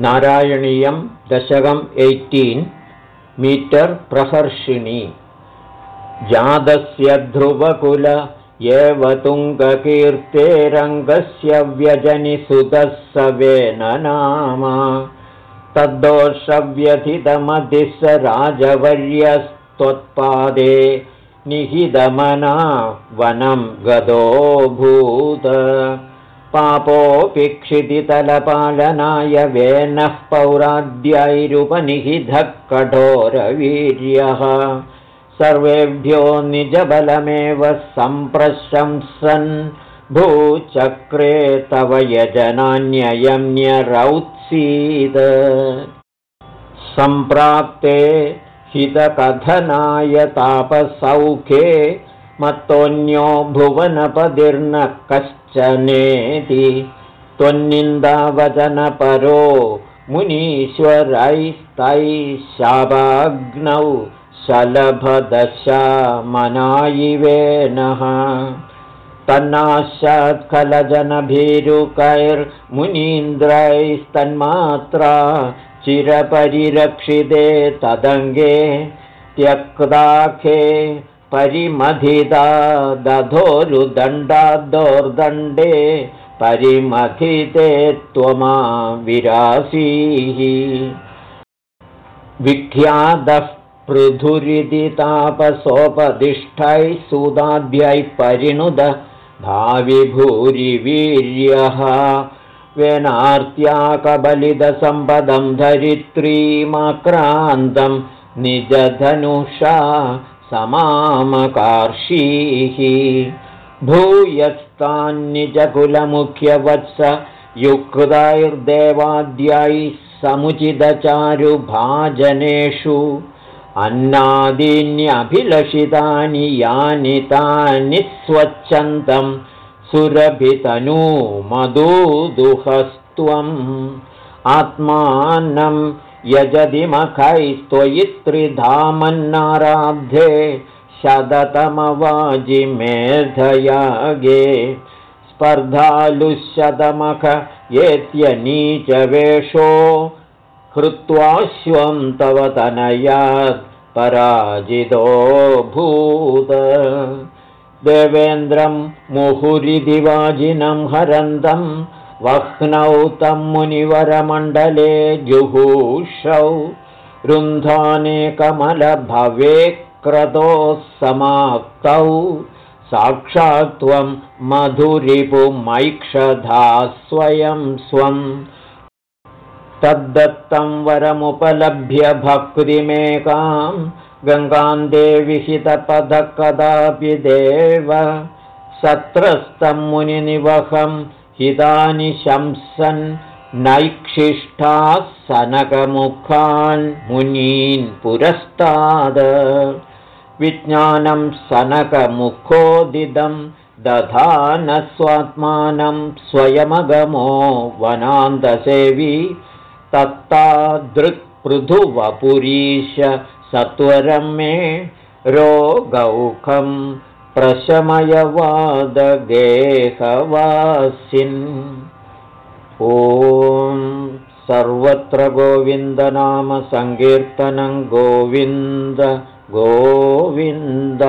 नारायणीयं दशकम् eighteen metre प्रहर्षिणी। जातस्य ध्रुवकुल एव तुङ्गकीर्तेरङ्गस्य व्यजनिसुतः सवेन नाम। तद्दोषव्यथितमधिः स राजवर्यस्त्वत्पादे निहितमना वनं गतोऽभूत् पापोऽपि क्षितितलपालनाय वेनः पौराद्यैरुपनिहितः कठोरवीर्यः सर्वेभ्यो निजबलमेव सम्प्रशंसन्। भूचक्रे तव यजनान्ययम्यरौत्सीद सम्प्राप्ते हितकथनाय तापसौखे मत्तोऽन्यो भुवनपदिर्न कश्चनेति त्वन्निन्दावचनपरो मुनीश्वरैस्तैः शलभदशामनायिवेनः तन्नाशात्खलजनभीरुकैर्मुनीन्द्रैस्तन्मात्रा चिरपरिरक्षिते तदङ्गे त्यक्ताखे परिमथिता दधोरुदण्डादोर्दण्डे परिमथिते त्वमा विरासीः। विख्यातः पृथुरिति तापसोपदिष्टैः सुदाभ्यैः परिणुद भाविभूरिवीर्यः। वेनार्त्या कबलिदसम्पदं धरित्रीमाक्रान्तं निजधनुषा समामकार्षीः। भूयस्तान्निजकुलमुख्यवत्स युक्तैर्देवाद्यैः समुचितचारुभाजनेषु। अन्नादीन्यभिलषितानि यानि तानि स्वच्छन्तं सुरभितनू मधुदुहस्त्वम् आत्मानं यजदिमखैस्त्वयि त्रिधामन्नाराब्धे शततमवाजिमेधयागे स्पर्धालुशतमख येत्यनीचवेषो कृत्वाश्वं तव तनयात् पराजितो भूत। देवेन्द्रं मुहुरिदिवाजिनं हरन्तं वह्नौ तं मुनिवरमण्डले जुहूषौ रुन्धाने कमलभवे क्रतोः समाप्तौ साक्षात् त्वं मधुरिपुमैक्षधा स्वयं स्वम् तद्दत्तं वरमुपलभ्य भक्तिमेकां गङ्गान्ते विहितपदः कदापि देव। सत्रस्तं मुनिनिवहं हितानि शंसन् नैक्षिष्ठाः सनकमुखान् मुनीन् पुरस्ताद। विज्ञानं सनकमुखोदिदं दधान स्वात्मानं स्वयमगमो वनान्तसेवी तत्तादृक्पृथुवपुरीश सत्वरं मे रोगौखं प्रशमयवादगेहवासिन्। ॐ सर्वत्र गोविन्दनामसङ्कीर्तनं गोविन्द गोविन्द